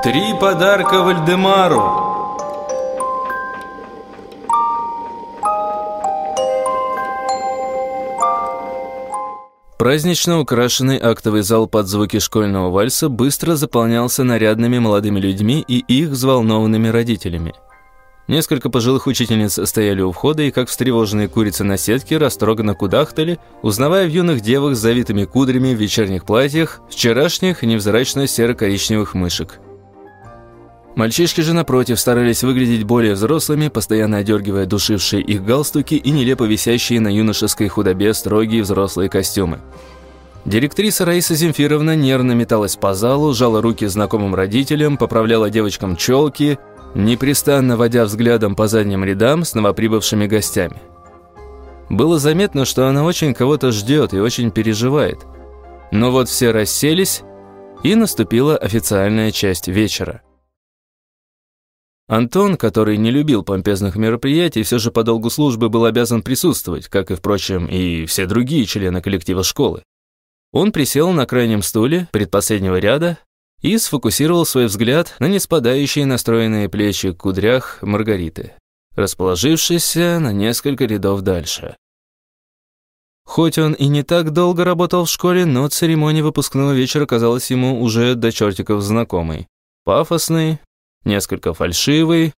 Три подарка Вальдемару. Празднично украшенный актовый зал под звуки школьного вальса быстро заполнялся нарядными молодыми людьми и их взволнованными родителями. Несколько пожилых учительниц стояли у входа и, как встревоженные курицы на сетке, растроганно кудахтали, узнавая в юных девах с завитыми кудрями в вечерних платьях вчерашних невзрачно серо-коричневых мышек. Мальчишки же, напротив, старались выглядеть более взрослыми, постоянно одергивая душившие их галстуки и нелепо висящие на юношеской худобе строгие взрослые костюмы. Директриса Раиса Земфировна нервно металась по залу, жала руки знакомым родителям, поправляла девочкам челки, непрестанно водя взглядом по задним рядам с новоприбывшими гостями. Было заметно, что она очень кого-то ждет и очень переживает. Но вот все расселись, и наступила официальная часть вечера. Антон, который не любил помпезных мероприятий, все же по долгу службы был обязан присутствовать, как и, впрочем, и все другие члены коллектива школы. Он присел на крайнем стуле, предпоследнего ряда, и сфокусировал свой взгляд на неспадающие настроенные плечи кудрях Маргариты, расположившейся на несколько рядов дальше. Хоть он и не так долго работал в школе, но церемония выпускного вечера казалась ему уже до чертиков знакомой. Пафосный, несколько фальшивый.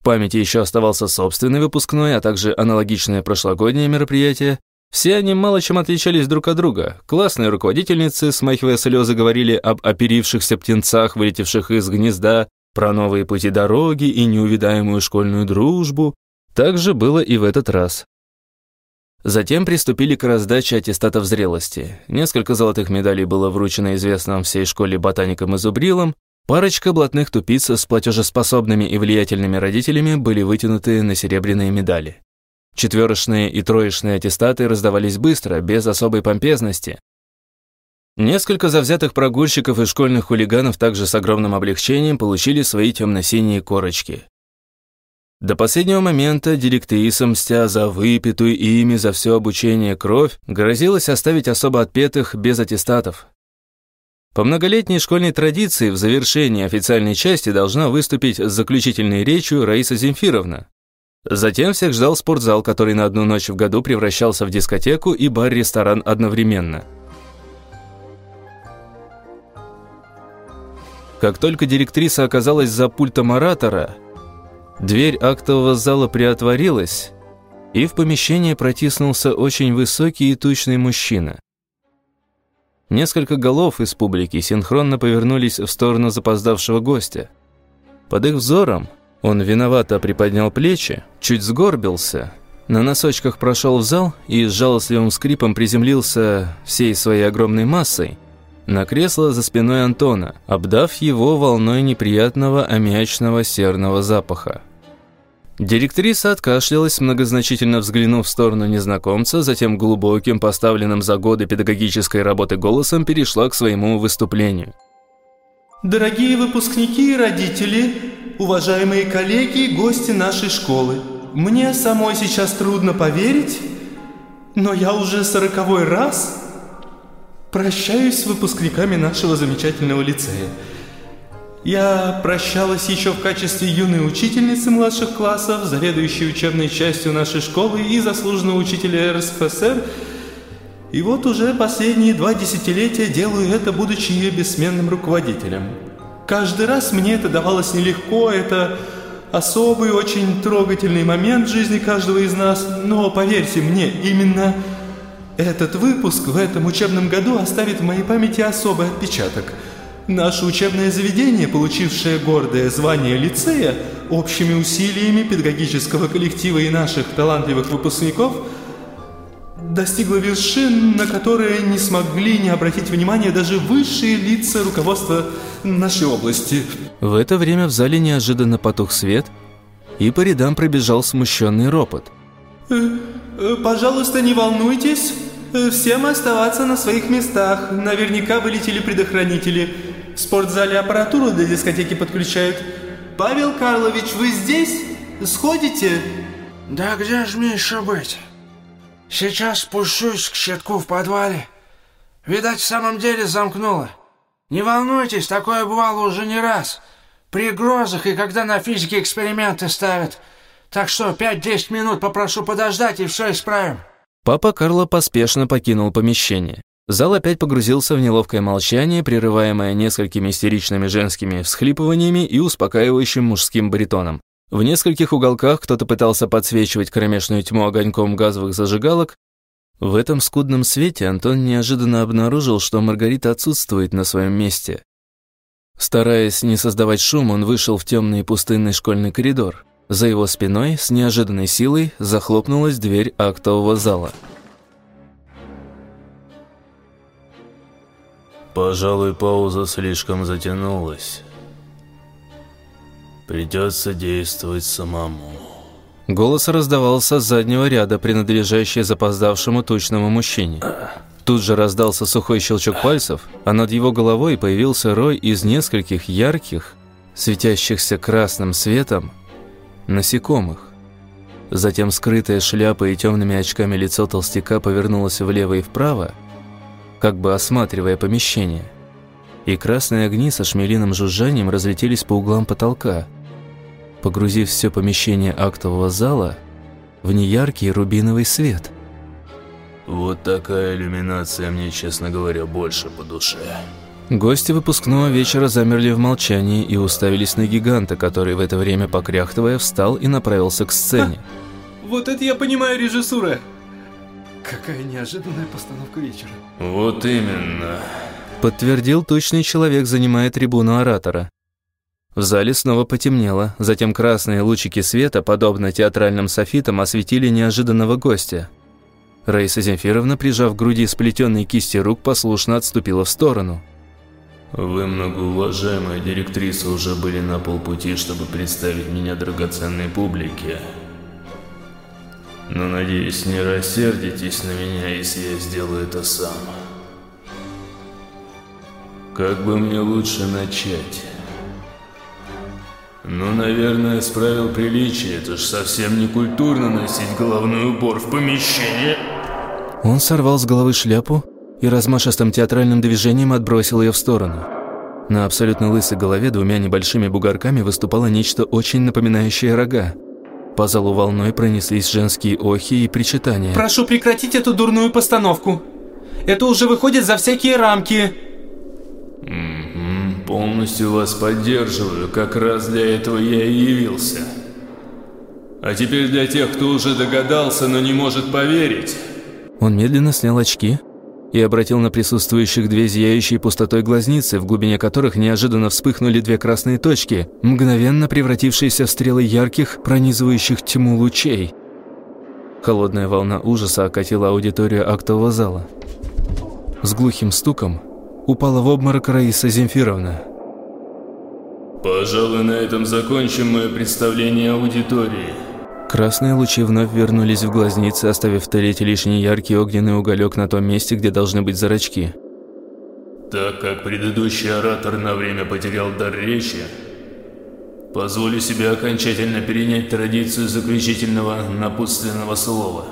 В памяти еще оставался собственный выпускной, а также аналогичное прошлогоднее мероприятие. Все они мало чем отличались друг от друга. Классные руководительницы, смахивая слезы, говорили об оперившихся птенцах, вылетевших из гнезда, про новые пути дороги и неувидаемую школьную дружбу. Так же было и в этот раз. Затем приступили к раздаче аттестатов зрелости. Несколько золотых медалей было вручено известным всей школе ботаникам и зубрилам, Парочка блатных тупиц с платежеспособными и влиятельными родителями были вытянуты на серебряные медали. Четверочные и троечные аттестаты раздавались быстро, без особой помпезности. Несколько завзятых прогульщиков и школьных хулиганов также с огромным облегчением получили свои темно-синие корочки. До последнего момента директриса, мстя за выпитую ими за все обучение кровь, грозилась оставить особо отпетых без аттестатов, по многолетней школьной традиции в завершении официальной части должна выступить с заключительной речью Раиса Земфировна. Затем всех ждал спортзал, который на одну ночь в году превращался в дискотеку и бар-ресторан одновременно. Как только директриса оказалась за пультом оратора, дверь актового зала приотворилась, и в помещение протиснулся очень высокий и тучный мужчина. Несколько голов из публики синхронно повернулись в сторону запоздавшего гостя. Под их взором он виновато приподнял плечи, чуть сгорбился, на носочках прошел в зал и с жалостливым скрипом приземлился всей своей огромной массой на кресло за спиной Антона, обдав его волной неприятного аммиачного серного запаха. Директриса откашлялась, многозначительно взглянув в сторону незнакомца, затем глубоким, поставленным за годы педагогической работы голосом перешла к своему выступлению. Дорогие выпускники и родители, уважаемые коллеги и гости нашей школы, мне самой сейчас трудно поверить, но я уже сороковой раз прощаюсь с выпускниками нашего замечательного лицея. Я прощалась еще в качестве юной учительницы младших классов, заведующей учебной частью нашей школы и заслуженного учителя РСФСР. И вот уже последние два десятилетия делаю это, будучи ее бессменным руководителем. Каждый раз мне это давалось нелегко, это особый, очень трогательный момент в жизни каждого из нас, но поверьте мне, именно этот выпуск в этом учебном году оставит в моей памяти особый отпечаток – Наше учебное заведение, получившее гордое звание лицея, общими усилиями педагогического коллектива и наших талантливых выпускников, достигло вершин, на которые не смогли не обратить внимания даже высшие лица руководства нашей области. В это время в зале неожиданно потух свет, и по рядам пробежал смущенный ропот. Э, э, «Пожалуйста, не волнуйтесь, всем оставаться на своих местах. Наверняка вылетели предохранители». В спортзале аппаратуру для дискотеки подключают. Павел Карлович, вы здесь? Сходите? Да где же мне еще быть? Сейчас спущусь к щитку в подвале. Видать, в самом деле замкнуло. Не волнуйтесь, такое бывало уже не раз. при грозах и когда на физике эксперименты ставят. Так что 5-10 минут попрошу подождать и все исправим». Папа Карло поспешно покинул помещение. Зал опять погрузился в неловкое молчание, прерываемое несколькими истеричными женскими всхлипываниями и успокаивающим мужским баритоном. В нескольких уголках кто-то пытался подсвечивать кромешную тьму огоньком газовых зажигалок. В этом скудном свете Антон неожиданно обнаружил, что Маргарита отсутствует на своем месте. Стараясь не создавать шум, он вышел в темный пустынный школьный коридор. За его спиной с неожиданной силой захлопнулась дверь актового зала. Пожалуй, пауза слишком затянулась. Придется действовать самому. Голос раздавался с заднего ряда, принадлежащий запоздавшему тучному мужчине. Тут же раздался сухой щелчок пальцев, а над его головой появился рой из нескольких ярких, светящихся красным светом, насекомых. Затем скрытая шляпа и темными очками лицо толстяка повернулось влево и вправо, как бы осматривая помещение. И красные огни со шмелиным жужжанием разлетелись по углам потолка – погрузив все помещение актового зала в неяркий рубиновый свет. Вот такая иллюминация мне, честно говоря, больше по душе. Гости выпускного вечера замерли в молчании и уставились на гиганта, который в это время, покряхтывая, встал и направился к сцене. Вот это я понимаю режиссура. Какая неожиданная постановка вечера. Вот именно. Подтвердил точный человек, занимая трибуну оратора. В зале снова потемнело, затем красные лучики света, подобно театральным софитам, осветили неожиданного гостя. Раиса Земфировна, прижав к груди сплетенные кисти рук, послушно отступила в сторону. «Вы, многоуважаемая директриса, уже были на полпути, чтобы представить меня драгоценной публике. Но, надеюсь, не рассердитесь на меня, если я сделаю это сам. Как бы мне лучше начать?» Ну, наверное, с правил приличия. Это ж совсем не культурно носить головной убор в помещении. Он сорвал с головы шляпу и размашистым театральным движением отбросил ее в сторону. На абсолютно лысой голове двумя небольшими бугорками выступало нечто очень напоминающее рога. По залу волной пронеслись женские охи и причитания. «Прошу прекратить эту дурную постановку. Это уже выходит за всякие рамки». Полностью вас поддерживаю, как раз для этого я и явился. А теперь для тех, кто уже догадался, но не может поверить. Он медленно снял очки и обратил на присутствующих две зияющие пустотой глазницы, в глубине которых неожиданно вспыхнули две красные точки, мгновенно превратившиеся в стрелы ярких, пронизывающих тьму лучей. Холодная волна ужаса окатила аудиторию актового зала. С глухим стуком упала в обморок Раиса Земфировна. Пожалуй, на этом закончим мое представление аудитории. Красные лучи вновь вернулись в глазницы, оставив в туалете лишний яркий огненный уголек на том месте, где должны быть зрачки. Так как предыдущий оратор на время потерял дар речи, позволю себе окончательно перенять традицию заключительного напутственного слова.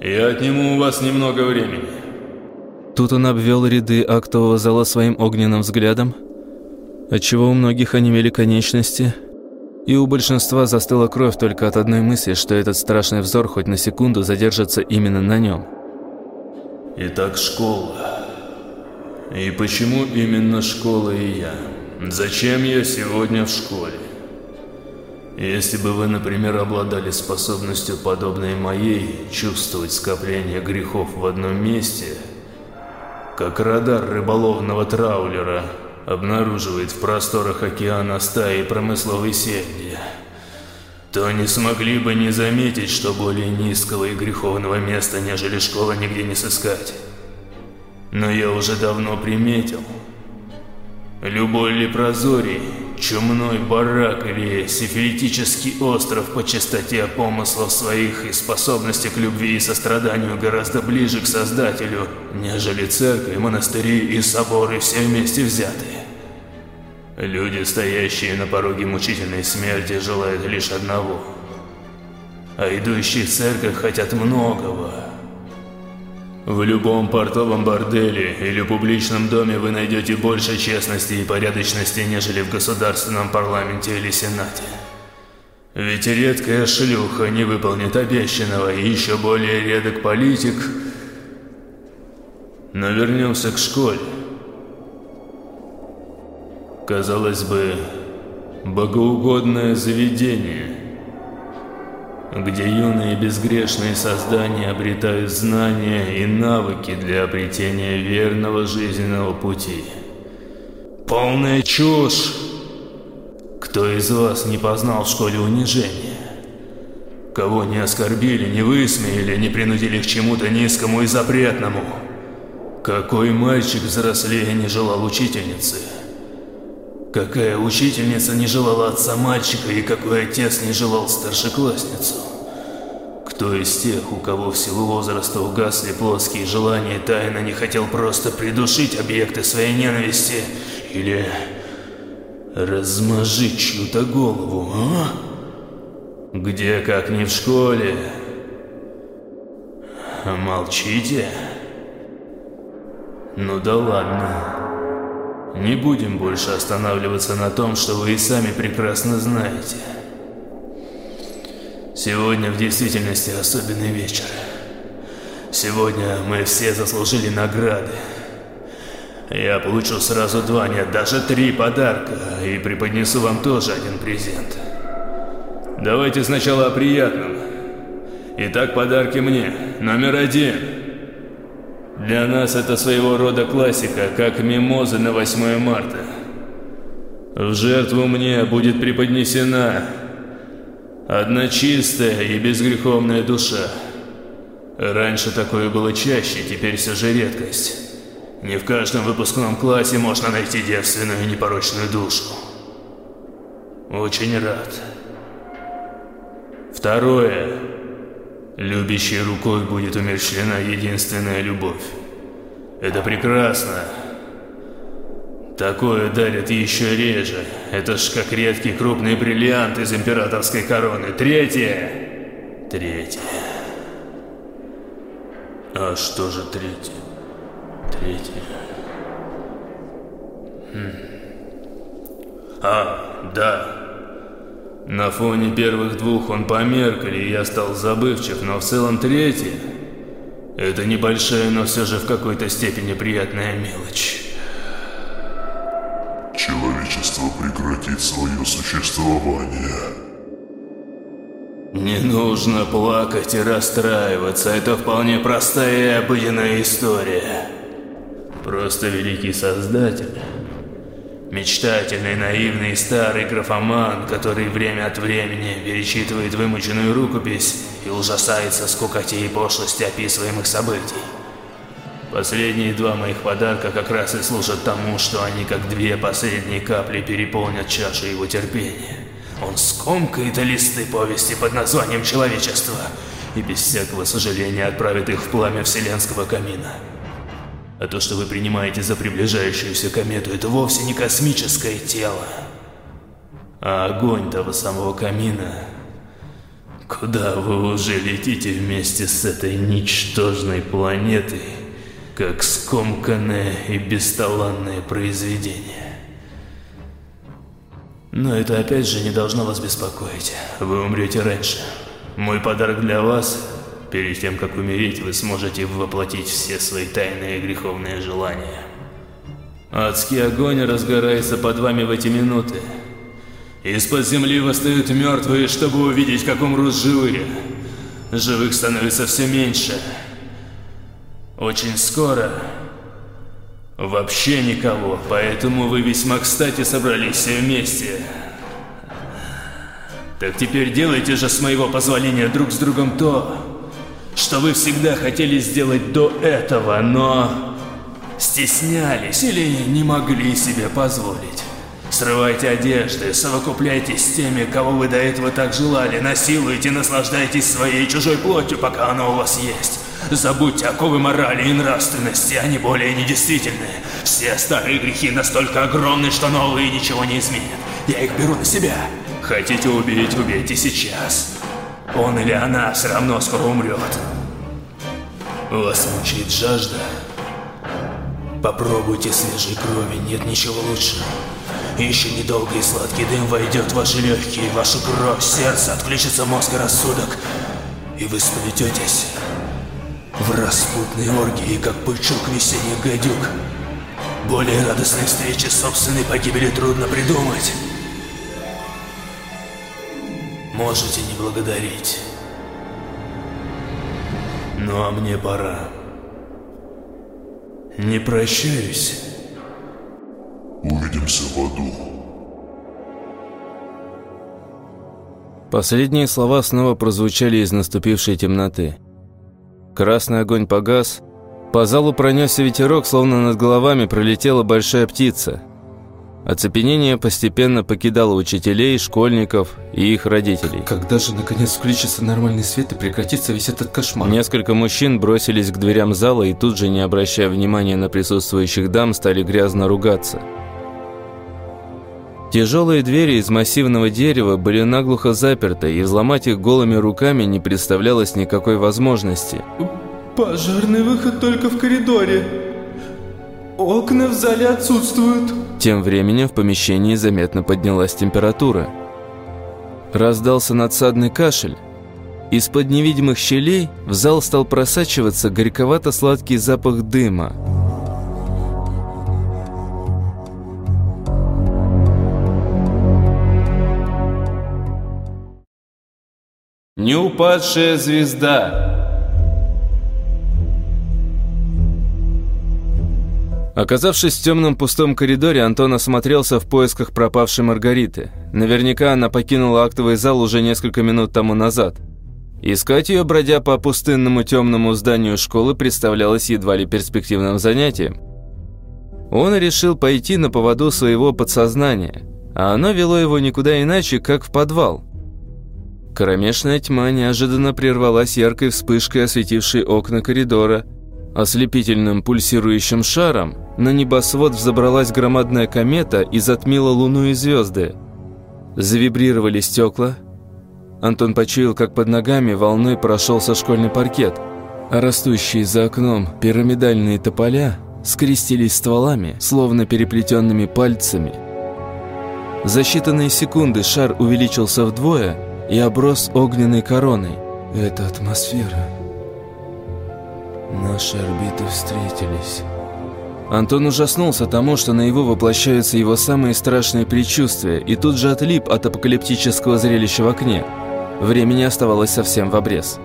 Я отниму у вас немного времени. Тут он обвел ряды актового зала своим огненным взглядом, отчего у многих онемели конечности, и у большинства застыла кровь только от одной мысли, что этот страшный взор хоть на секунду задержится именно на нем. Итак, школа. И почему именно школа и я? Зачем я сегодня в школе? Если бы вы, например, обладали способностью, подобной моей, чувствовать скопление грехов в одном месте – как радар рыболовного траулера обнаруживает в просторах океана стаи промысловой сельди, то не смогли бы не заметить, что более низкого и греховного места, нежели школа, нигде не сыскать. Но я уже давно приметил. Любой лепрозорий чумной барак или сифилитический остров по чистоте помыслов своих и способности к любви и состраданию гораздо ближе к Создателю, нежели церкви, монастыри и соборы все вместе взятые. Люди, стоящие на пороге мучительной смерти, желают лишь одного. А идущие в церковь хотят многого. В любом портовом борделе или публичном доме вы найдете больше честности и порядочности, нежели в государственном парламенте или сенате. Ведь редкая шлюха не выполнит обещанного, и еще более редок политик. Но вернемся к школе. Казалось бы, богоугодное заведение – где юные безгрешные создания обретают знания и навыки для обретения верного жизненного пути. Полная чушь! Кто из вас не познал в школе унижения? Кого не оскорбили, не высмеяли, не принудили к чему-то низкому и запретному? Какой мальчик взрослее не желал учительницы? Какая учительница не желала отца мальчика и какой отец не желал старшеклассницу? Кто из тех, у кого в силу возраста угасли плоские желания, тайно не хотел просто придушить объекты своей ненависти или размажить чью-то голову, а? Где, как не в школе? Молчите? Ну да ладно. Не будем больше останавливаться на том, что вы и сами прекрасно знаете. Сегодня в действительности особенный вечер. Сегодня мы все заслужили награды. Я получу сразу два, нет, даже три подарка, и преподнесу вам тоже один презент. Давайте сначала о приятном. Итак, подарки мне. Номер один. Для нас это своего рода классика, как мимозы на 8 марта. В жертву мне будет преподнесена одна чистая и безгреховная душа. Раньше такое было чаще, теперь все же редкость. Не в каждом выпускном классе можно найти девственную и непорочную душу. Очень рад. Второе. Любящей рукой будет умерщвлена единственная любовь. Это прекрасно. Такое дарят еще реже. Это ж как редкий крупный бриллиант из императорской короны. Третье. Третье. А что же третье? Третье. Хм. А, да. На фоне первых двух он померк, или я стал забывчив, но в целом третий – это небольшая, но все же в какой-то степени приятная мелочь. Человечество прекратит свое существование. Не нужно плакать и расстраиваться, это вполне простая и обыденная история. Просто великий создатель Мечтательный, наивный старый графоман, который время от времени перечитывает вымученную рукопись и ужасается скукоте и пошлости описываемых событий. Последние два моих подарка как раз и служат тому, что они как две последние капли переполнят чашу его терпения. Он скомкает листы повести под названием «Человечество» и без всякого сожаления отправит их в пламя вселенского камина. А то, что вы принимаете за приближающуюся комету, это вовсе не космическое тело. А огонь того самого камина. Куда вы уже летите вместе с этой ничтожной планетой, как скомканное и бесталанное произведение? Но это опять же не должно вас беспокоить. Вы умрете раньше. Мой подарок для вас Перед тем, как умереть, вы сможете воплотить все свои тайные греховные желания. Адский огонь разгорается под вами в эти минуты. Из-под земли восстают мертвые, чтобы увидеть, как умрут живые. Живых становится все меньше. Очень скоро вообще никого, поэтому вы весьма кстати собрались все вместе. Так теперь делайте же с моего позволения друг с другом то, что вы всегда хотели сделать до этого, но стеснялись или не могли себе позволить. Срывайте одежды, совокупляйтесь с теми, кого вы до этого так желали, насилуйте, наслаждайтесь своей чужой плотью, пока она у вас есть. Забудьте оковы морали и нравственности, они более недействительны. Все старые грехи настолько огромны, что новые ничего не изменят. Я их беру на себя. Хотите убить, убейте сейчас. Он или она все равно скоро умрет. Вас мучает жажда? Попробуйте свежей крови, нет ничего лучше. Еще недолго и сладкий дым войдет в ваши легкие, вашу кровь, сердце, отключится мозг и рассудок. И вы сплететесь в распутной оргии, как пучок весенних гадюк. Более радостной встречи собственной погибели трудно придумать. Можете не благодарить. Ну а мне пора. Не прощаюсь. Увидимся в аду. Последние слова снова прозвучали из наступившей темноты. Красный огонь погас, по залу пронесся ветерок, словно над головами пролетела большая птица. Оцепенение постепенно покидало учителей, школьников и их родителей. Когда же наконец включится нормальный свет и прекратится весь этот кошмар? Несколько мужчин бросились к дверям зала и тут же, не обращая внимания на присутствующих дам, стали грязно ругаться. Тяжелые двери из массивного дерева были наглухо заперты, и взломать их голыми руками не представлялось никакой возможности. Пожарный выход только в коридоре. Окна в зале отсутствуют. Тем временем в помещении заметно поднялась температура. Раздался надсадный кашель. Из-под невидимых щелей в зал стал просачиваться горьковато-сладкий запах дыма. Неупадшая звезда. Оказавшись в темном пустом коридоре, Антон осмотрелся в поисках пропавшей Маргариты. Наверняка она покинула актовый зал уже несколько минут тому назад. Искать ее, бродя по пустынному темному зданию школы, представлялось едва ли перспективным занятием. Он решил пойти на поводу своего подсознания, а оно вело его никуда иначе, как в подвал – Кромешная тьма неожиданно прервалась яркой вспышкой, осветившей окна коридора. Ослепительным пульсирующим шаром на небосвод взобралась громадная комета и затмила луну и звезды. Завибрировали стекла. Антон почуял, как под ногами волной прошелся школьный паркет, а растущие за окном пирамидальные тополя скрестились стволами, словно переплетенными пальцами. За считанные секунды шар увеличился вдвое – и оброс огненной короной. Это атмосфера. Наши орбиты встретились. Антон ужаснулся тому, что на его воплощаются его самые страшные предчувствия, и тут же отлип от апокалиптического зрелища в окне. Времени оставалось совсем в обрез.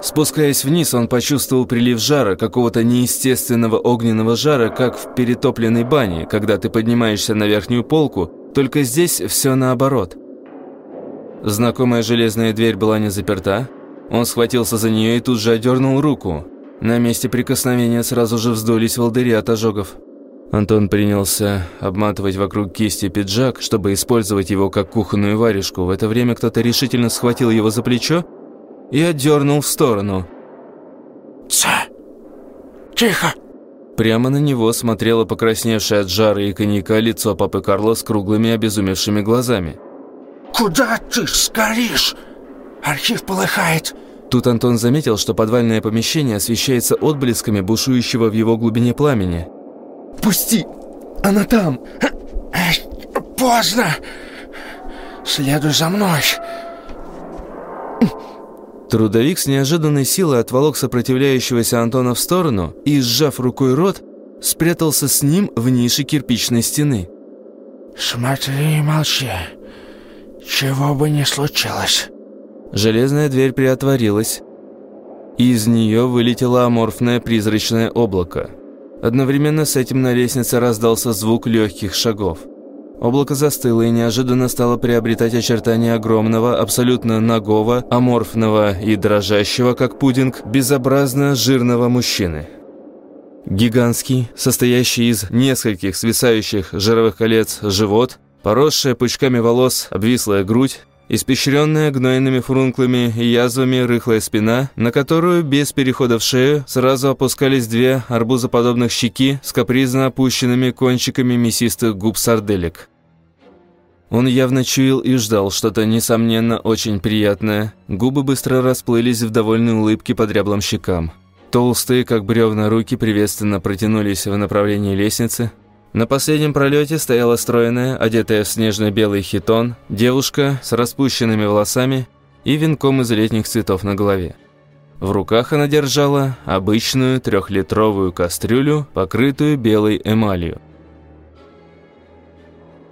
Спускаясь вниз, он почувствовал прилив жара, какого-то неестественного огненного жара, как в перетопленной бане, когда ты поднимаешься на верхнюю полку, только здесь все наоборот. Знакомая железная дверь была не заперта. Он схватился за нее и тут же одернул руку. На месте прикосновения сразу же вздулись волдыри от ожогов. Антон принялся обматывать вокруг кисти пиджак, чтобы использовать его как кухонную варежку. В это время кто-то решительно схватил его за плечо и отдернул в сторону. «Ца! Тихо!» Прямо на него смотрело покрасневшее от жары и коньяка лицо папы Карло с круглыми обезумевшими глазами. «Куда ты скоришь? Архив полыхает!» Тут Антон заметил, что подвальное помещение освещается отблесками бушующего в его глубине пламени. «Пусти! Она там!» «Поздно! Следуй за мной!» Трудовик с неожиданной силой отволок сопротивляющегося Антона в сторону и, сжав рукой рот, спрятался с ним в нише кирпичной стены. «Смотри и молчи, чего бы ни случилось». Железная дверь приотворилась. Из нее вылетело аморфное призрачное облако. Одновременно с этим на лестнице раздался звук легких шагов. Облако застыло и неожиданно стало приобретать очертания огромного, абсолютно нагого, аморфного и дрожащего, как пудинг, безобразно жирного мужчины. Гигантский, состоящий из нескольких свисающих жировых колец живот, поросшая пучками волос обвислая грудь, испещренная гнойными фрунклами и язвами рыхлая спина, на которую без перехода в шею сразу опускались две арбузоподобных щеки с капризно опущенными кончиками мясистых губ сарделек. Он явно чуял и ждал что-то, несомненно, очень приятное. Губы быстро расплылись в довольной улыбке по дряблым щекам. Толстые, как бревна, руки приветственно протянулись в направлении лестницы. На последнем пролете стояла стройная, одетая в снежно-белый хитон, девушка с распущенными волосами и венком из летних цветов на голове. В руках она держала обычную трехлитровую кастрюлю, покрытую белой эмалью.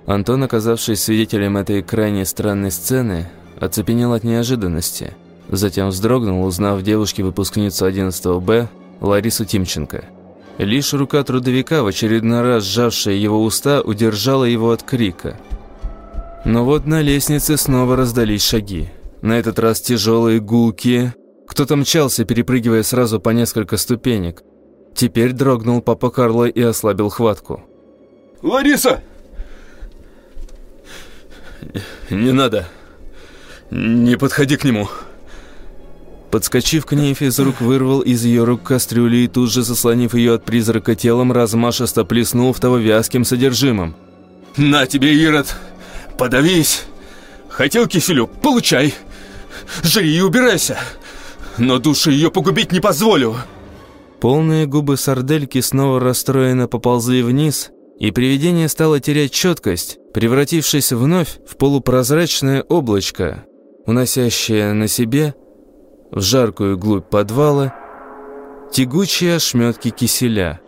Антон, оказавшись свидетелем этой крайне странной сцены, оцепенел от неожиданности. Затем вздрогнул, узнав девушке-выпускницу 11 Б Ларису Тимченко. Лишь рука трудовика, в очередной раз сжавшая его уста, удержала его от крика. Но вот на лестнице снова раздались шаги. На этот раз тяжелые, гулкие. Кто-то мчался, перепрыгивая сразу по несколько ступенек. Теперь дрогнул папа Карло и ослабил хватку. «Лариса!» «Не надо. Не подходи к нему». Подскочив к ней, физрук вырвал из ее рук кастрюли и тут же, заслонив ее от призрака телом, размашисто плеснул в того вязким содержимым. «На тебе, Ирод! Подавись! Хотел киселю? Получай! Жри и убирайся! Но души ее погубить не позволю!» Полные губы сардельки снова расстроенно поползли вниз, и привидение стало терять четкость, превратившись вновь в полупрозрачное облачко, уносящее на себе в жаркую глубь подвала тягучие ошметки киселя.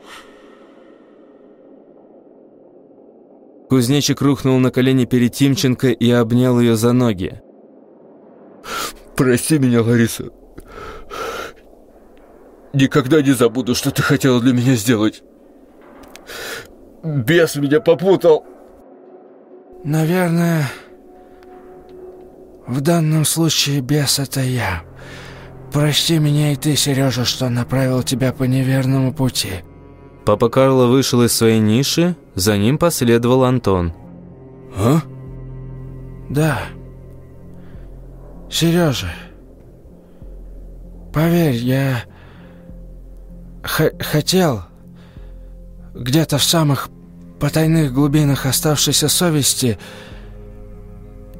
Кузнечик рухнул на колени перед Тимченко и обнял ее за ноги. «Прости меня, Лариса. Никогда не забуду, что ты хотела для меня сделать. Бес меня попутал». Наверное, в данном случае бес это я. Прости меня и ты, Сережа, что направил тебя по неверному пути. Папа Карло вышел из своей ниши, за ним последовал Антон. «А?» Да. Сережа, поверь, я хотел где-то в самых потайных глубинах оставшейся совести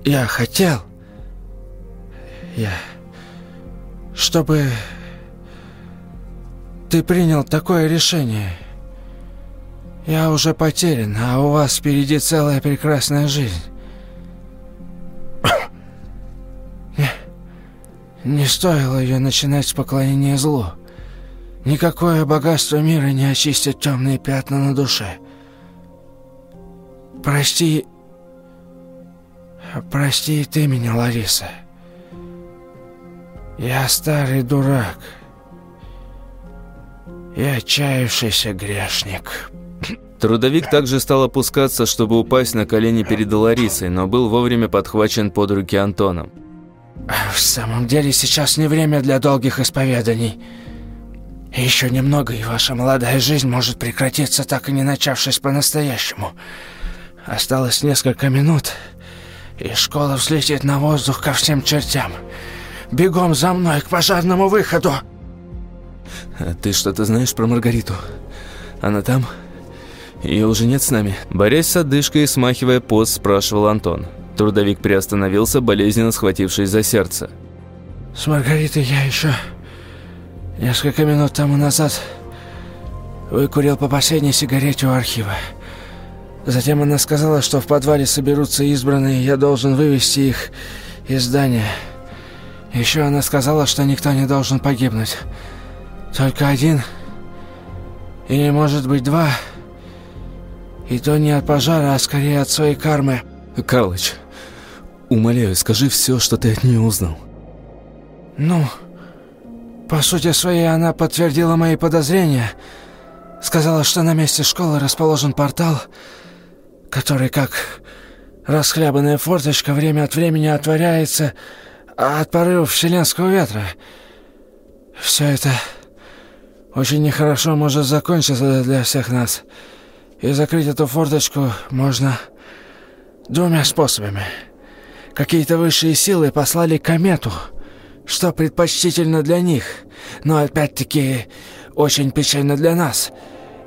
я хотел я чтобы ты принял такое решение. Я уже потерян, а у вас впереди целая прекрасная жизнь. Не, не стоило ее начинать с поклонения злу. Никакое богатство мира не очистит темные пятна на душе. Прости... Прости ты меня, Лариса. Я старый дурак. Я отчаявшийся грешник. Трудовик также стал опускаться, чтобы упасть на колени перед Ларисой, но был вовремя подхвачен под руки Антоном. В самом деле сейчас не время для долгих исповеданий. Еще немного, и ваша молодая жизнь может прекратиться, так и не начавшись по-настоящему. Осталось несколько минут, и школа взлетит на воздух ко всем чертям. Бегом за мной к пожарному выходу!» а «Ты что-то знаешь про Маргариту? Она там? Ее уже нет с нами?» Борясь с одышкой и смахивая пот, спрашивал Антон. Трудовик приостановился, болезненно схватившись за сердце. «С Маргаритой я еще несколько минут тому назад выкурил по последней сигарете у архива. Затем она сказала, что в подвале соберутся избранные, и я должен вывести их из здания». Еще она сказала, что никто не должен погибнуть. Только один. Или, может быть, два. И то не от пожара, а скорее от своей кармы. Карлыч, умоляю, скажи все, что ты от нее узнал. Ну, по сути своей, она подтвердила мои подозрения. Сказала, что на месте школы расположен портал, который, как расхлябанная форточка, время от времени отворяется от порывов вселенского ветра. Все это очень нехорошо может закончиться для всех нас. И закрыть эту форточку можно двумя способами. Какие-то высшие силы послали комету, что предпочтительно для них, но опять-таки очень печально для нас.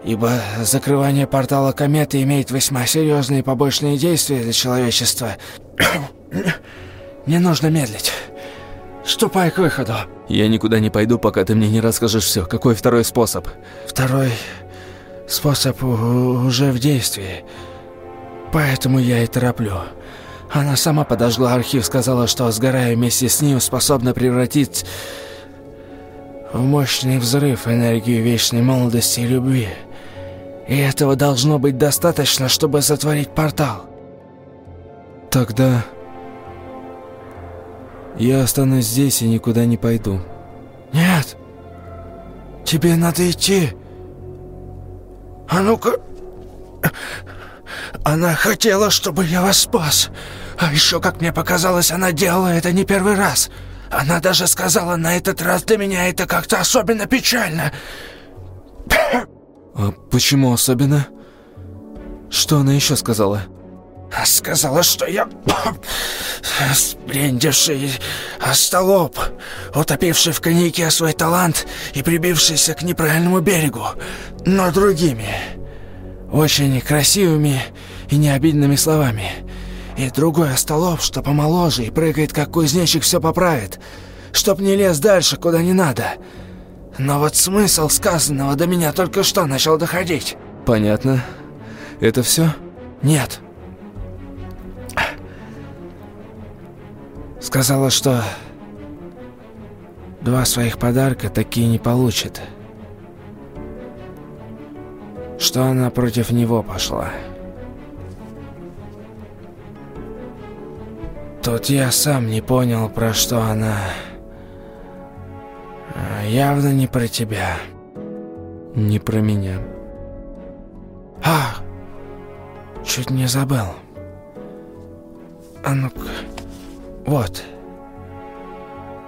ибо закрывание портала кометы имеет весьма серьезные побочные действия для человечества. Не нужно медлить. Ступай к выходу. Я никуда не пойду, пока ты мне не расскажешь все. Какой второй способ? Второй способ уже в действии. Поэтому я и тороплю. Она сама подожгла архив, сказала, что, сгорая вместе с ним, способна превратить в мощный взрыв энергию вечной молодости и любви. И этого должно быть достаточно, чтобы затворить портал. Тогда я останусь здесь и никуда не пойду. Нет, тебе надо идти. А ну-ка... Она хотела, чтобы я вас спас. А еще, как мне показалось, она делала это не первый раз. Она даже сказала, на этот раз для меня это как-то особенно печально. А почему особенно? Что она еще сказала? Сказала, что я сбрендивший остолоп, утопивший в коньяке свой талант и прибившийся к неправильному берегу, но другими, очень красивыми и необидными словами. И другой остолоп, что помоложе и прыгает, как кузнечик, все поправит, чтоб не лез дальше, куда не надо. Но вот смысл сказанного до меня только что начал доходить. Понятно. Это все? Нет. Сказала, что два своих подарка такие не получит. Что она против него пошла. Тут я сам не понял, про что она. А, явно не про тебя. Не про меня. А! Чуть не забыл. А ну-ка. Вот.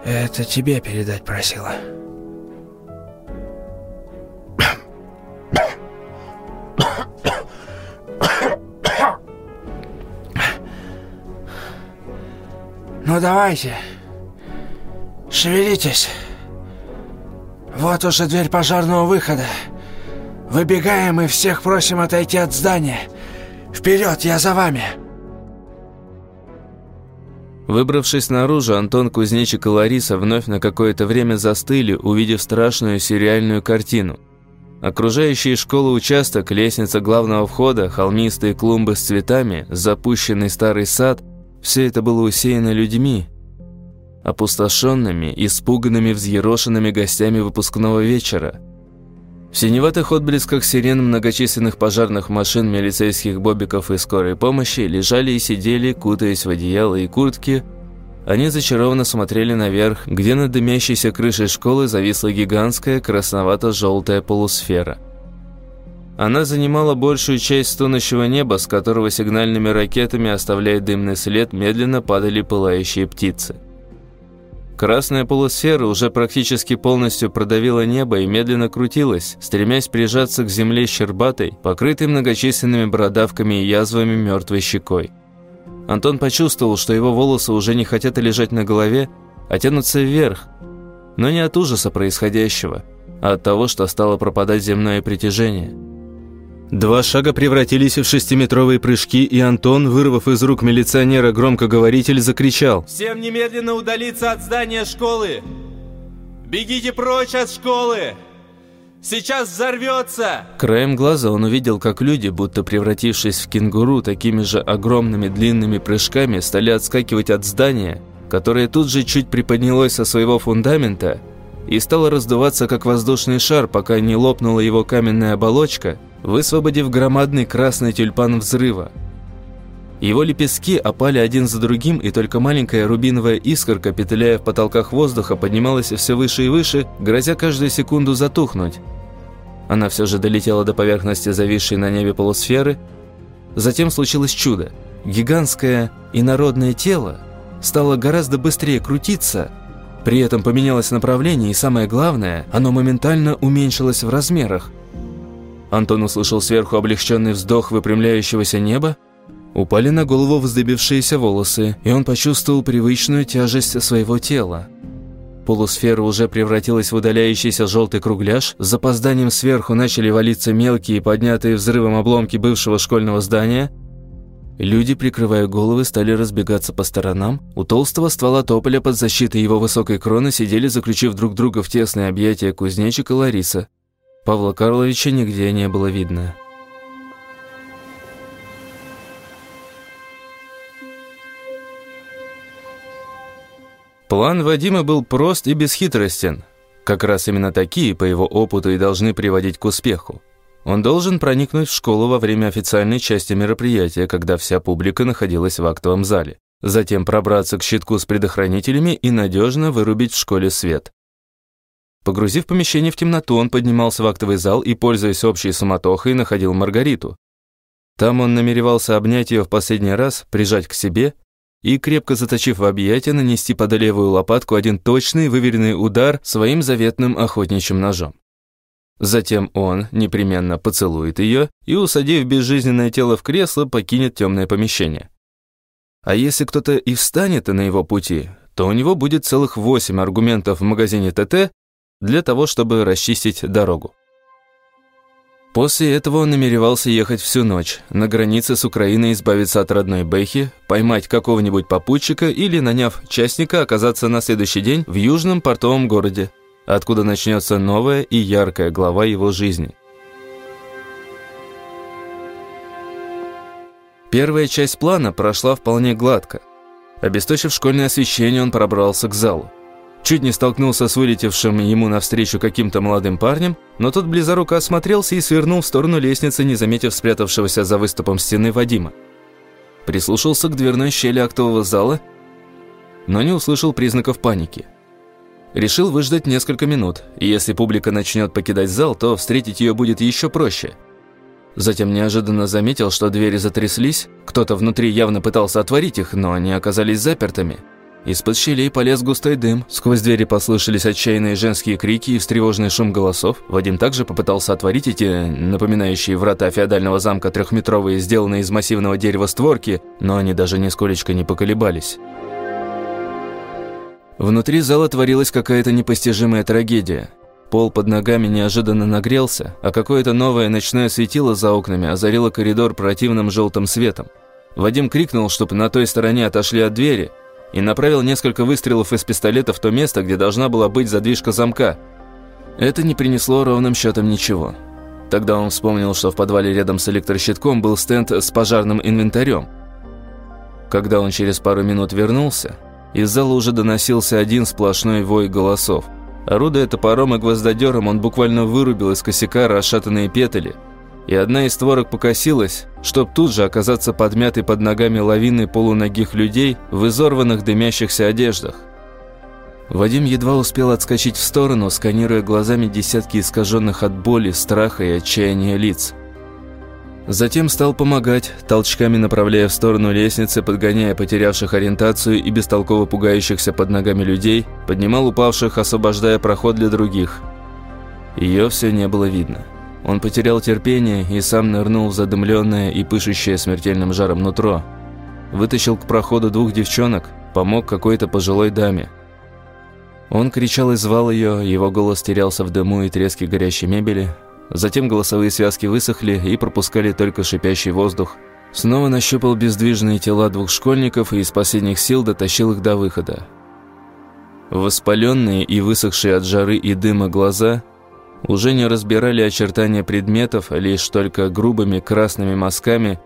Это тебе передать просила. Ну давайте. Шевелитесь. Вот уже дверь пожарного выхода. Выбегаем и всех просим отойти от здания. Вперед, я за вами. Выбравшись наружу, Антон Кузнечик и Лариса вновь на какое-то время застыли, увидев страшную сериальную картину. Окружающий школу участок, лестница главного входа, холмистые клумбы с цветами, запущенный старый сад – все это было усеяно людьми, опустошенными, испуганными, взъерошенными гостями выпускного вечера. В синеватых отблесках сирен многочисленных пожарных машин, милицейских бобиков и скорой помощи лежали и сидели, кутаясь в одеяло и куртки. Они зачарованно смотрели наверх, где над дымящейся крышей школы зависла гигантская красновато-желтая полусфера – она занимала большую часть стонущего неба, с которого сигнальными ракетами, оставляя дымный след, медленно падали пылающие птицы. Красная полусфера уже практически полностью продавила небо и медленно крутилась, стремясь прижаться к земле щербатой, покрытой многочисленными бородавками и язвами мертвой щекой. Антон почувствовал, что его волосы уже не хотят лежать на голове, а тянутся вверх, но не от ужаса происходящего, а от того, что стало пропадать земное притяжение – Два шага превратились в шестиметровые прыжки, и Антон, вырвав из рук милиционера громкоговоритель, закричал. «Всем немедленно удалиться от здания школы! Бегите прочь от школы! Сейчас взорвется!» Краем глаза он увидел, как люди, будто превратившись в кенгуру, такими же огромными длинными прыжками стали отскакивать от здания, которое тут же чуть приподнялось со своего фундамента и стало раздуваться, как воздушный шар, пока не лопнула его каменная оболочка – высвободив громадный красный тюльпан взрыва. Его лепестки опали один за другим, и только маленькая рубиновая искорка, петляя в потолках воздуха, поднималась все выше и выше, грозя каждую секунду затухнуть. Она все же долетела до поверхности зависшей на небе полусферы. Затем случилось чудо. Гигантское инородное тело стало гораздо быстрее крутиться, при этом поменялось направление, и самое главное, оно моментально уменьшилось в размерах. Антон услышал сверху облегченный вздох выпрямляющегося неба. Упали на голову вздыбившиеся волосы, и он почувствовал привычную тяжесть своего тела. полусфера уже превратилась в удаляющийся желтый кругляш, с запозданием сверху начали валиться мелкие, поднятые взрывом обломки бывшего школьного здания, люди, прикрывая головы, стали разбегаться по сторонам. У толстого ствола тополя под защитой его высокой кроны сидели, заключив друг друга в тесные объятия кузнечик и Лариса. Павла Карловича нигде не было видно. План Вадима был прост и бесхитростен. Как раз именно такие, по его опыту, и должны приводить к успеху. Он должен проникнуть в школу во время официальной части мероприятия, когда вся публика находилась в актовом зале. Затем пробраться к щитку с предохранителями и надежно вырубить в школе свет. Погрузив помещение в темноту, он поднимался в актовый зал и, пользуясь общей суматохой, находил Маргариту. Там он намеревался обнять ее в последний раз, прижать к себе и, крепко заточив в объятия, нанести под левую лопатку один точный, выверенный удар своим заветным охотничьим ножом. Затем он непременно поцелует ее и, усадив безжизненное тело в кресло, покинет темное помещение. А если кто-то и встанет на его пути, то у него будет целых восемь аргументов в магазине ТТ для того, чтобы расчистить дорогу. После этого он намеревался ехать всю ночь, на границе с Украиной избавиться от родной Бэхи, поймать какого-нибудь попутчика или, наняв частника, оказаться на следующий день в южном портовом городе, откуда начнется новая и яркая глава его жизни. Первая часть плана прошла вполне гладко. Обесточив школьное освещение, он пробрался к залу. Чуть не столкнулся с вылетевшим ему навстречу каким-то молодым парнем, но тот близоруко осмотрелся и свернул в сторону лестницы, не заметив спрятавшегося за выступом стены Вадима. Прислушался к дверной щели актового зала, но не услышал признаков паники. Решил выждать несколько минут, и если публика начнет покидать зал, то встретить ее будет еще проще. Затем неожиданно заметил, что двери затряслись, кто-то внутри явно пытался отворить их, но они оказались запертыми – из-под щелей полез густой дым, сквозь двери послышались отчаянные женские крики и встревоженный шум голосов. Вадим также попытался отворить эти, напоминающие врата феодального замка трехметровые, сделанные из массивного дерева створки, но они даже нисколечко не поколебались. Внутри зала творилась какая-то непостижимая трагедия. Пол под ногами неожиданно нагрелся, а какое-то новое ночное светило за окнами озарило коридор противным желтым светом. Вадим крикнул, чтобы на той стороне отошли от двери, и направил несколько выстрелов из пистолета в то место, где должна была быть задвижка замка. Это не принесло ровным счетом ничего. Тогда он вспомнил, что в подвале рядом с электрощитком был стенд с пожарным инвентарем. Когда он через пару минут вернулся, из зала уже доносился один сплошной вой голосов. Орудуя топором и гвоздодером, он буквально вырубил из косяка расшатанные петли – и одна из створок покосилась, чтоб тут же оказаться подмятой под ногами лавины полуногих людей в изорванных дымящихся одеждах. Вадим едва успел отскочить в сторону, сканируя глазами десятки искаженных от боли, страха и отчаяния лиц. Затем стал помогать, толчками направляя в сторону лестницы, подгоняя потерявших ориентацию и бестолково пугающихся под ногами людей, поднимал упавших, освобождая проход для других. Ее все не было видно. Он потерял терпение и сам нырнул в задымленное и пышущее смертельным жаром нутро. Вытащил к проходу двух девчонок, помог какой-то пожилой даме. Он кричал и звал ее, его голос терялся в дыму и треске горящей мебели. Затем голосовые связки высохли и пропускали только шипящий воздух. Снова нащупал бездвижные тела двух школьников и из последних сил дотащил их до выхода. Воспаленные и высохшие от жары и дыма глаза уже не разбирали очертания предметов, лишь только грубыми красными мазками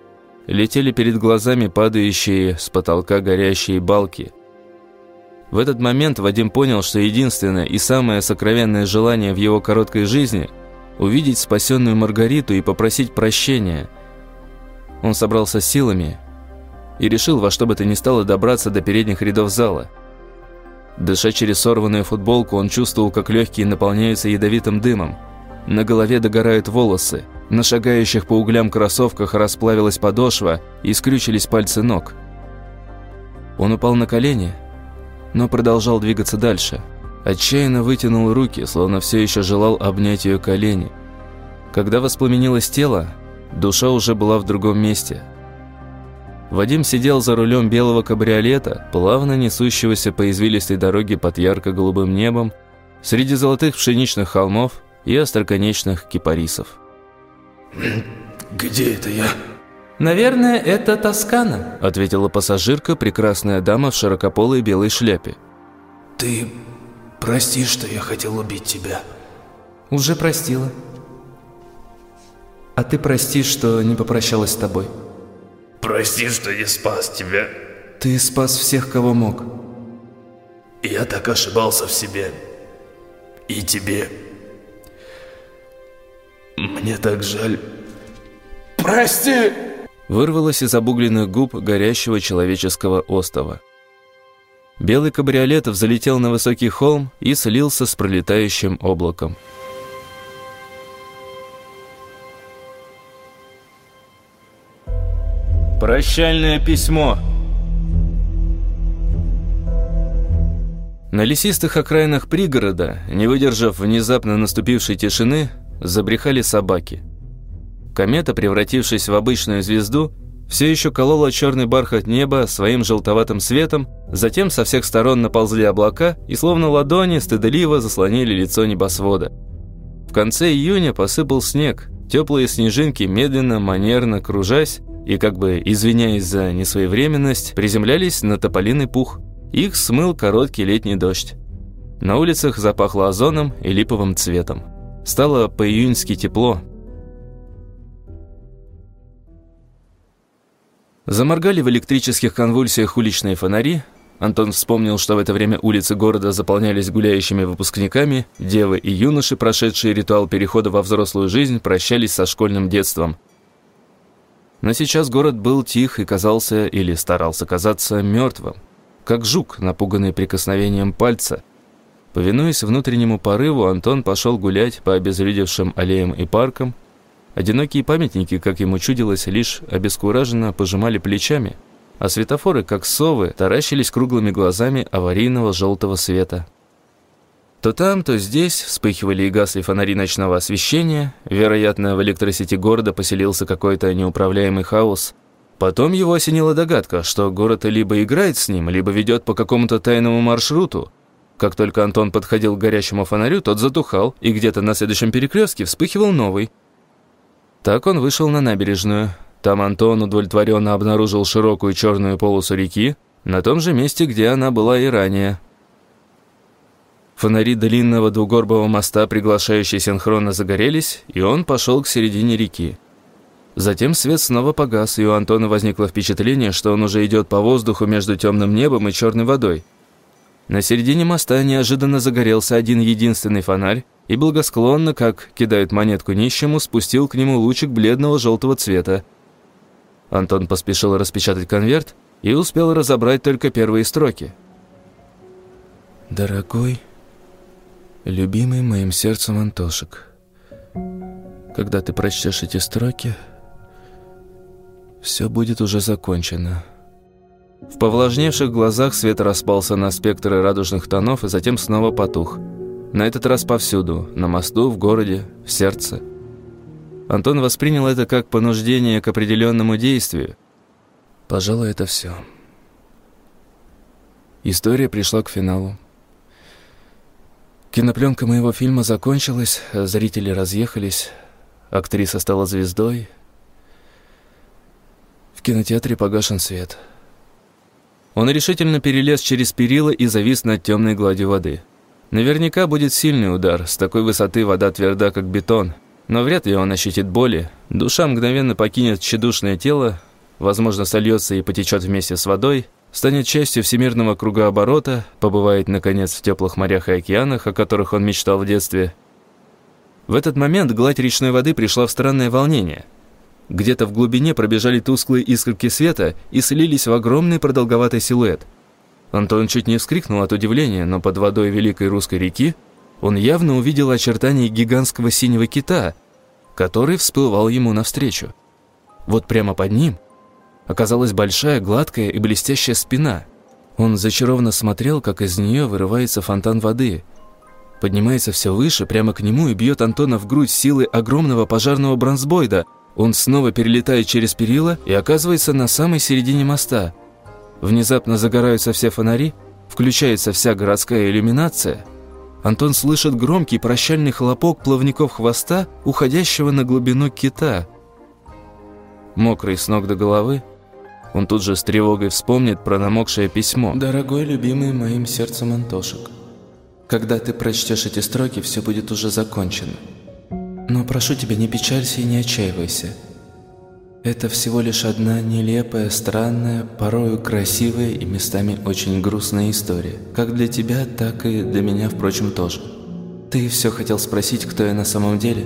летели перед глазами падающие с потолка горящие балки. В этот момент Вадим понял, что единственное и самое сокровенное желание в его короткой жизни – увидеть спасенную Маргариту и попросить прощения. Он собрался силами и решил во что бы то ни стало добраться до передних рядов зала – Дыша через сорванную футболку, он чувствовал, как легкие наполняются ядовитым дымом. На голове догорают волосы, на шагающих по углям кроссовках расплавилась подошва и скрючились пальцы ног. Он упал на колени, но продолжал двигаться дальше. Отчаянно вытянул руки, словно все еще желал обнять ее колени. Когда воспламенилось тело, душа уже была в другом месте – Вадим сидел за рулем белого кабриолета, плавно несущегося по извилистой дороге под ярко-голубым небом, среди золотых пшеничных холмов и остроконечных кипарисов. «Где это я?» «Наверное, это Тоскана», — ответила пассажирка, прекрасная дама в широкополой белой шляпе. «Ты прости, что я хотел убить тебя». «Уже простила. А ты прости, что не попрощалась с тобой». «Прости, что не спас тебя». «Ты спас всех, кого мог». «Я так ошибался в себе. И тебе. Мне так жаль». «Прости!» Вырвалось из обугленных губ горящего человеческого остова. Белый кабриолет взлетел на высокий холм и слился с пролетающим облаком. Прощальное письмо. На лесистых окраинах пригорода, не выдержав внезапно наступившей тишины, забрехали собаки. Комета, превратившись в обычную звезду, все еще колола черный бархат неба своим желтоватым светом, затем со всех сторон наползли облака и словно ладони стыдливо заслонили лицо небосвода. В конце июня посыпал снег, теплые снежинки медленно, манерно кружась, и, как бы извиняясь за несвоевременность, приземлялись на тополиный пух. Их смыл короткий летний дождь. На улицах запахло озоном и липовым цветом. Стало по-июньски тепло. Заморгали в электрических конвульсиях уличные фонари. Антон вспомнил, что в это время улицы города заполнялись гуляющими выпускниками, девы и юноши, прошедшие ритуал перехода во взрослую жизнь, прощались со школьным детством – но сейчас город был тих и казался, или старался казаться, мертвым, как жук, напуганный прикосновением пальца. Повинуясь внутреннему порыву, Антон пошел гулять по обезлюдевшим аллеям и паркам. Одинокие памятники, как ему чудилось, лишь обескураженно пожимали плечами, а светофоры, как совы, таращились круглыми глазами аварийного желтого света. То там, то здесь вспыхивали и гасли фонари ночного освещения. Вероятно, в электросети города поселился какой-то неуправляемый хаос. Потом его осенила догадка, что город либо играет с ним, либо ведет по какому-то тайному маршруту. Как только Антон подходил к горящему фонарю, тот затухал, и где-то на следующем перекрестке вспыхивал новый. Так он вышел на набережную. Там Антон удовлетворенно обнаружил широкую черную полосу реки, на том же месте, где она была и ранее – Фонари длинного двугорбого моста, приглашающие синхронно, загорелись, и он пошел к середине реки. Затем свет снова погас, и у Антона возникло впечатление, что он уже идет по воздуху между темным небом и черной водой. На середине моста неожиданно загорелся один единственный фонарь, и благосклонно, как кидают монетку нищему, спустил к нему лучик бледного желтого цвета. Антон поспешил распечатать конверт и успел разобрать только первые строки. «Дорогой...» Любимый моим сердцем Антошек, когда ты прочтешь эти строки, все будет уже закончено. В повлажневших глазах свет распался на спектры радужных тонов и затем снова потух. На этот раз повсюду, на мосту, в городе, в сердце. Антон воспринял это как понуждение к определенному действию. Пожалуй, это все. История пришла к финалу. Кинопленка моего фильма закончилась, зрители разъехались, актриса стала звездой. В кинотеатре погашен свет. Он решительно перелез через перила и завис над темной гладью воды. Наверняка будет сильный удар, с такой высоты вода тверда, как бетон. Но вряд ли он ощутит боли. Душа мгновенно покинет тщедушное тело, возможно, сольется и потечет вместе с водой – станет частью всемирного кругооборота, побывает, наконец, в теплых морях и океанах, о которых он мечтал в детстве. В этот момент гладь речной воды пришла в странное волнение. Где-то в глубине пробежали тусклые искорки света и слились в огромный продолговатый силуэт. Антон чуть не вскрикнул от удивления, но под водой Великой Русской реки он явно увидел очертания гигантского синего кита, который всплывал ему навстречу. Вот прямо под ним оказалась большая, гладкая и блестящая спина. Он зачарованно смотрел, как из нее вырывается фонтан воды. Поднимается все выше, прямо к нему и бьет Антона в грудь силой огромного пожарного бронзбойда, Он снова перелетает через перила и оказывается на самой середине моста. Внезапно загораются все фонари, включается вся городская иллюминация. Антон слышит громкий прощальный хлопок плавников хвоста, уходящего на глубину кита. Мокрый с ног до головы, он тут же с тревогой вспомнит про намокшее письмо. «Дорогой, любимый моим сердцем Антошек, когда ты прочтешь эти строки, все будет уже закончено. Но прошу тебя, не печалься и не отчаивайся. Это всего лишь одна нелепая, странная, порою красивая и местами очень грустная история. Как для тебя, так и для меня, впрочем, тоже. Ты все хотел спросить, кто я на самом деле?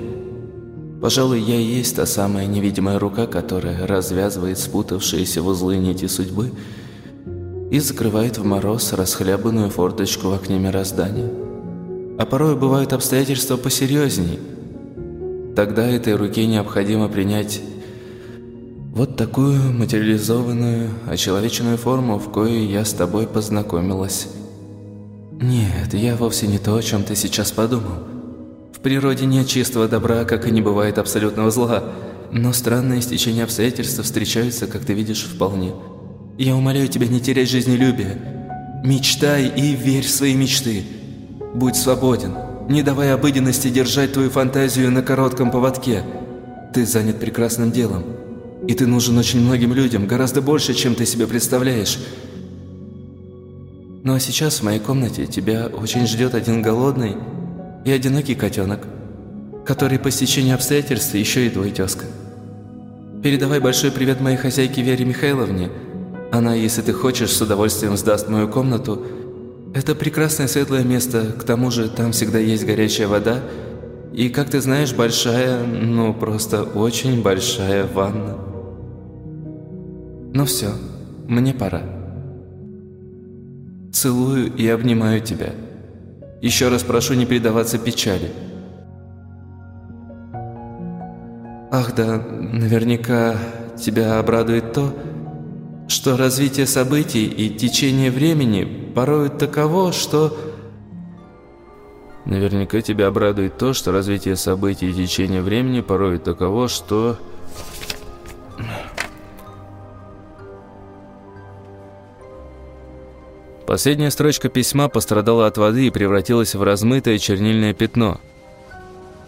Пожалуй, я и есть та самая невидимая рука, которая развязывает спутавшиеся в узлы нити судьбы и закрывает в мороз расхлябанную форточку в окне мироздания. А порой бывают обстоятельства посерьезней. Тогда этой руке необходимо принять вот такую материализованную, очеловеченную форму, в кою я с тобой познакомилась. Нет, я вовсе не то, о чем ты сейчас подумал. В природе нет чистого добра, как и не бывает абсолютного зла. Но странные стечения обстоятельств встречаются, как ты видишь, вполне. Я умоляю тебя не терять жизнелюбие. Мечтай и верь в свои мечты. Будь свободен, не давай обыденности держать твою фантазию на коротком поводке. Ты занят прекрасным делом. И ты нужен очень многим людям, гораздо больше, чем ты себе представляешь. Ну а сейчас в моей комнате тебя очень ждет один голодный и одинокий котенок, который по стечению обстоятельств еще и твой тезка. Передавай большой привет моей хозяйке Вере Михайловне. Она, если ты хочешь, с удовольствием сдаст мою комнату. Это прекрасное светлое место, к тому же там всегда есть горячая вода и, как ты знаешь, большая, ну просто очень большая ванна. Ну все, мне пора. Целую и обнимаю тебя. Еще раз прошу не предаваться печали. Ах да, наверняка тебя обрадует то, что развитие событий и течение времени порой таково, что... Наверняка тебя обрадует то, что развитие событий и течение времени порой таково, что... Последняя строчка письма пострадала от воды и превратилась в размытое чернильное пятно.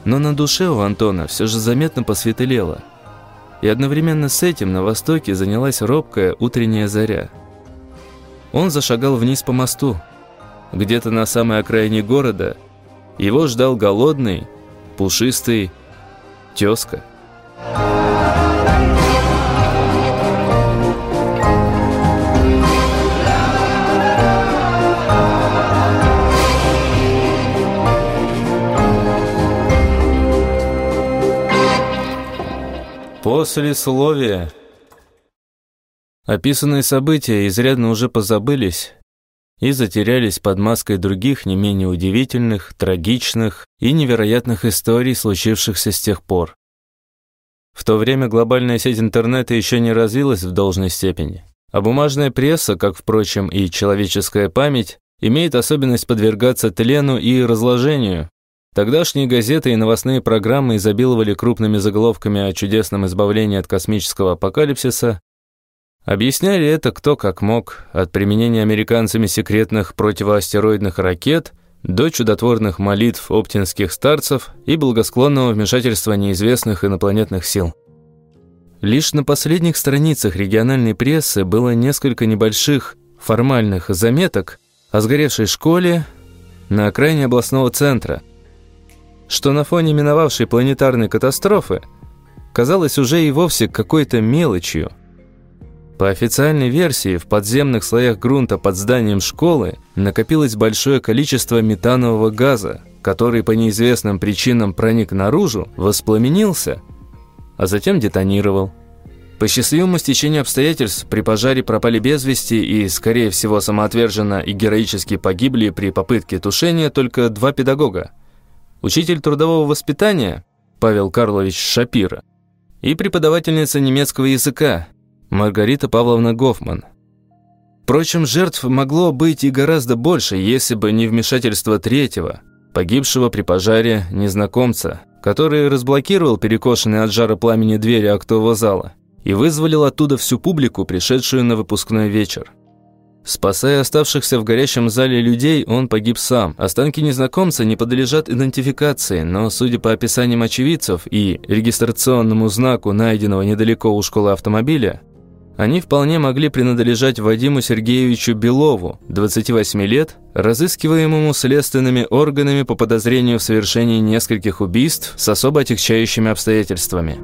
Но на душе у Антона все же заметно посветлело. И одновременно с этим на востоке занялась робкая утренняя заря. Он зашагал вниз по мосту. Где-то на самой окраине города его ждал голодный, пушистый тезка. Послесловие. Описанные события изрядно уже позабылись и затерялись под маской других не менее удивительных, трагичных и невероятных историй, случившихся с тех пор. В то время глобальная сеть интернета еще не развилась в должной степени, а бумажная пресса, как, впрочем, и человеческая память, имеет особенность подвергаться тлену и разложению, Тогдашние газеты и новостные программы изобиловали крупными заголовками о чудесном избавлении от космического апокалипсиса. Объясняли это кто как мог, от применения американцами секретных противоастероидных ракет до чудотворных молитв оптинских старцев и благосклонного вмешательства неизвестных инопланетных сил. Лишь на последних страницах региональной прессы было несколько небольших формальных заметок о сгоревшей школе на окраине областного центра – что на фоне миновавшей планетарной катастрофы казалось уже и вовсе какой-то мелочью. По официальной версии, в подземных слоях грунта под зданием школы накопилось большое количество метанового газа, который по неизвестным причинам проник наружу, воспламенился, а затем детонировал. По счастливому стечению обстоятельств при пожаре пропали без вести и, скорее всего, самоотверженно и героически погибли при попытке тушения только два педагога учитель трудового воспитания Павел Карлович Шапира и преподавательница немецкого языка Маргарита Павловна Гофман. Впрочем, жертв могло быть и гораздо больше, если бы не вмешательство третьего, погибшего при пожаре незнакомца, который разблокировал перекошенные от жара пламени двери актового зала и вызволил оттуда всю публику, пришедшую на выпускной вечер. Спасая оставшихся в горящем зале людей, он погиб сам. Останки незнакомца не подлежат идентификации, но, судя по описаниям очевидцев и регистрационному знаку, найденного недалеко у школы автомобиля, они вполне могли принадлежать Вадиму Сергеевичу Белову, 28 лет, разыскиваемому следственными органами по подозрению в совершении нескольких убийств с особо отягчающими обстоятельствами.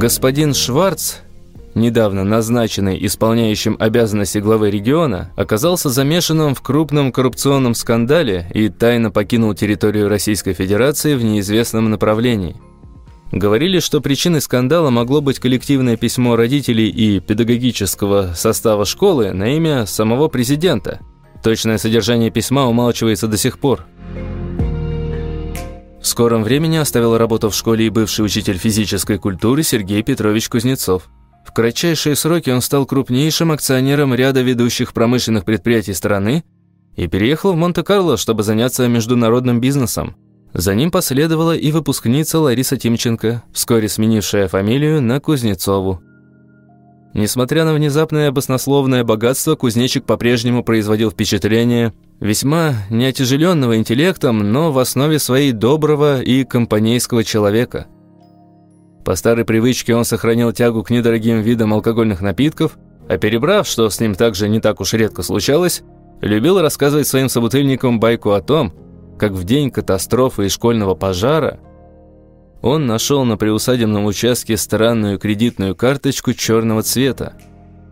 Господин Шварц, недавно назначенный исполняющим обязанности главы региона, оказался замешанным в крупном коррупционном скандале и тайно покинул территорию Российской Федерации в неизвестном направлении – Говорили, что причиной скандала могло быть коллективное письмо родителей и педагогического состава школы на имя самого президента. Точное содержание письма умалчивается до сих пор. Скором времени оставил работу в школе и бывший учитель физической культуры Сергей Петрович Кузнецов. В кратчайшие сроки он стал крупнейшим акционером ряда ведущих промышленных предприятий страны и переехал в Монте-Карло, чтобы заняться международным бизнесом. За ним последовала и выпускница Лариса Тимченко, вскоре сменившая фамилию на Кузнецову. Несмотря на внезапное баснословное богатство, кузнечик по-прежнему производил впечатление весьма неотяжеленного интеллектом, но в основе своей доброго и компанейского человека. По старой привычке он сохранил тягу к недорогим видам алкогольных напитков, а перебрав, что с ним также не так уж редко случалось, любил рассказывать своим собутыльникам байку о том, как в день катастрофы и школьного пожара он нашел на приусадебном участке странную кредитную карточку черного цвета.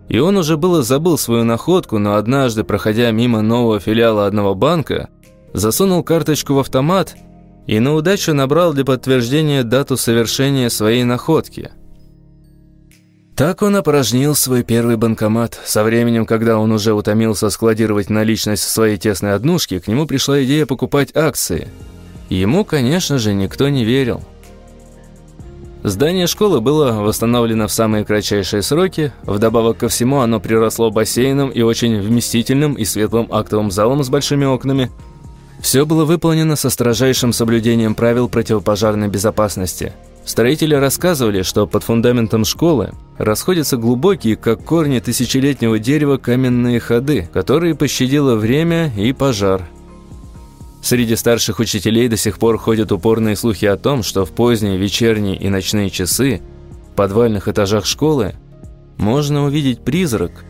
И он уже было забыл свою находку, но однажды, проходя мимо нового филиала одного банка, засунул карточку в автомат и на удачу набрал для подтверждения дату совершения своей находки – так он опорожнил свой первый банкомат. Со временем, когда он уже утомился складировать наличность в своей тесной однушке, к нему пришла идея покупать акции. Ему, конечно же, никто не верил. Здание школы было восстановлено в самые кратчайшие сроки. Вдобавок ко всему, оно приросло бассейном и очень вместительным и светлым актовым залом с большими окнами. Все было выполнено со строжайшим соблюдением правил противопожарной безопасности – Строители рассказывали, что под фундаментом школы расходятся глубокие, как корни тысячелетнего дерева, каменные ходы, которые пощадило время и пожар. Среди старших учителей до сих пор ходят упорные слухи о том, что в поздние вечерние и ночные часы в подвальных этажах школы можно увидеть призрак,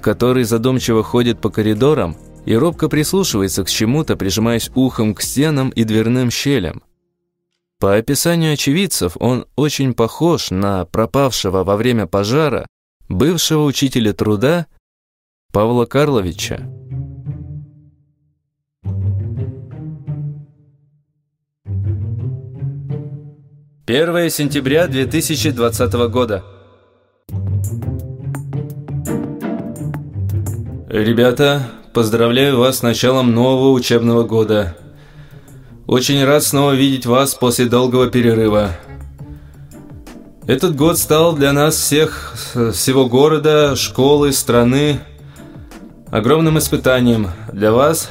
который задумчиво ходит по коридорам и робко прислушивается к чему-то, прижимаясь ухом к стенам и дверным щелям. По описанию очевидцев, он очень похож на пропавшего во время пожара бывшего учителя труда Павла Карловича. Первое сентября 2020 года. Ребята, поздравляю вас с началом нового учебного года. Очень рад снова видеть вас после долгого перерыва. Этот год стал для нас всех, всего города, школы, страны огромным испытанием. Для вас,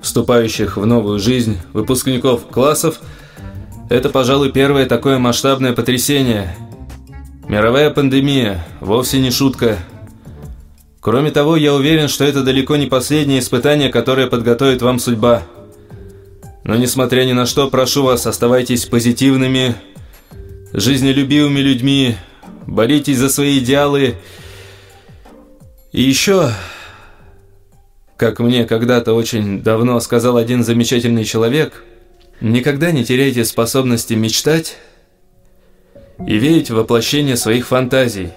вступающих в новую жизнь выпускников классов, это, пожалуй, первое такое масштабное потрясение. Мировая пандемия, вовсе не шутка. Кроме того, я уверен, что это далеко не последнее испытание, которое подготовит вам судьба – но несмотря ни на что, прошу вас, оставайтесь позитивными, жизнелюбивыми людьми, боритесь за свои идеалы. И еще, как мне когда-то очень давно сказал один замечательный человек, никогда не теряйте способности мечтать и верить в воплощение своих фантазий.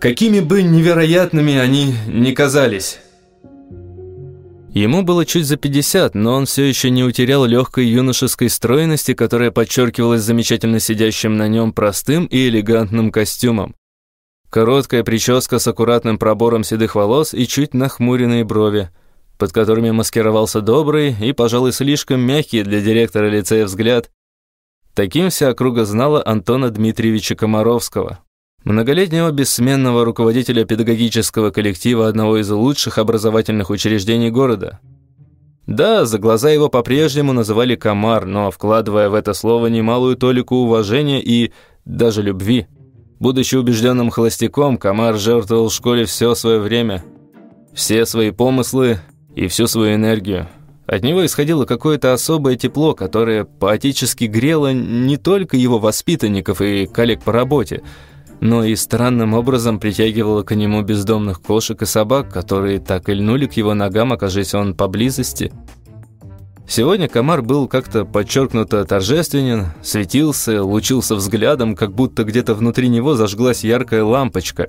Какими бы невероятными они ни казались. Ему было чуть за 50, но он все еще не утерял легкой юношеской стройности, которая подчеркивалась замечательно сидящим на нем простым и элегантным костюмом. Короткая прическа с аккуратным пробором седых волос и чуть нахмуренные брови, под которыми маскировался добрый и, пожалуй, слишком мягкий для директора лицея взгляд. Таким вся округа знала Антона Дмитриевича Комаровского многолетнего бессменного руководителя педагогического коллектива одного из лучших образовательных учреждений города. Да, за глаза его по-прежнему называли комар, но вкладывая в это слово немалую толику уважения и даже любви. Будучи убежденным холостяком, комар жертвовал в школе все свое время, все свои помыслы и всю свою энергию. От него исходило какое-то особое тепло, которое поотически грело не только его воспитанников и коллег по работе, но и странным образом притягивало к нему бездомных кошек и собак, которые так и льнули к его ногам, окажись он поблизости. Сегодня комар был как-то подчеркнуто торжественен, светился, лучился взглядом, как будто где-то внутри него зажглась яркая лампочка.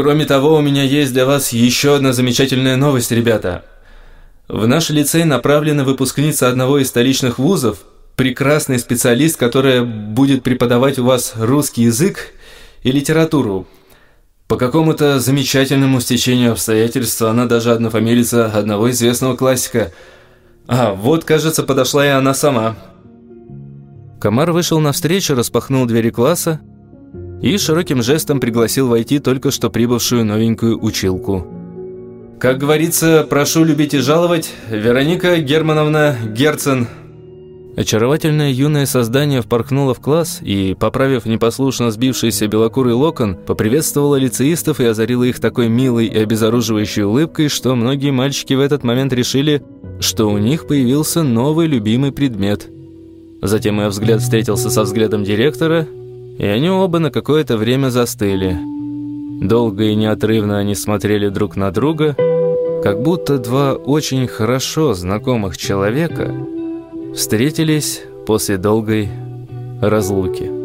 «Кроме того, у меня есть для вас еще одна замечательная новость, ребята. В наш лицей направлена выпускница одного из столичных вузов, прекрасный специалист, которая будет преподавать у вас русский язык и литературу. По какому-то замечательному стечению обстоятельств она даже однофамилица одного известного классика. А, вот, кажется, подошла и она сама. Комар вышел навстречу, распахнул двери класса и широким жестом пригласил войти только что прибывшую новенькую училку. Как говорится, прошу любить и жаловать, Вероника Германовна Герцен – Очаровательное юное создание впорхнуло в класс и, поправив непослушно сбившийся белокурый локон, поприветствовало лицеистов и озарило их такой милой и обезоруживающей улыбкой, что многие мальчики в этот момент решили, что у них появился новый любимый предмет. Затем ее взгляд встретился со взглядом директора, и они оба на какое-то время застыли. Долго и неотрывно они смотрели друг на друга, как будто два очень хорошо знакомых человека – встретились после долгой разлуки.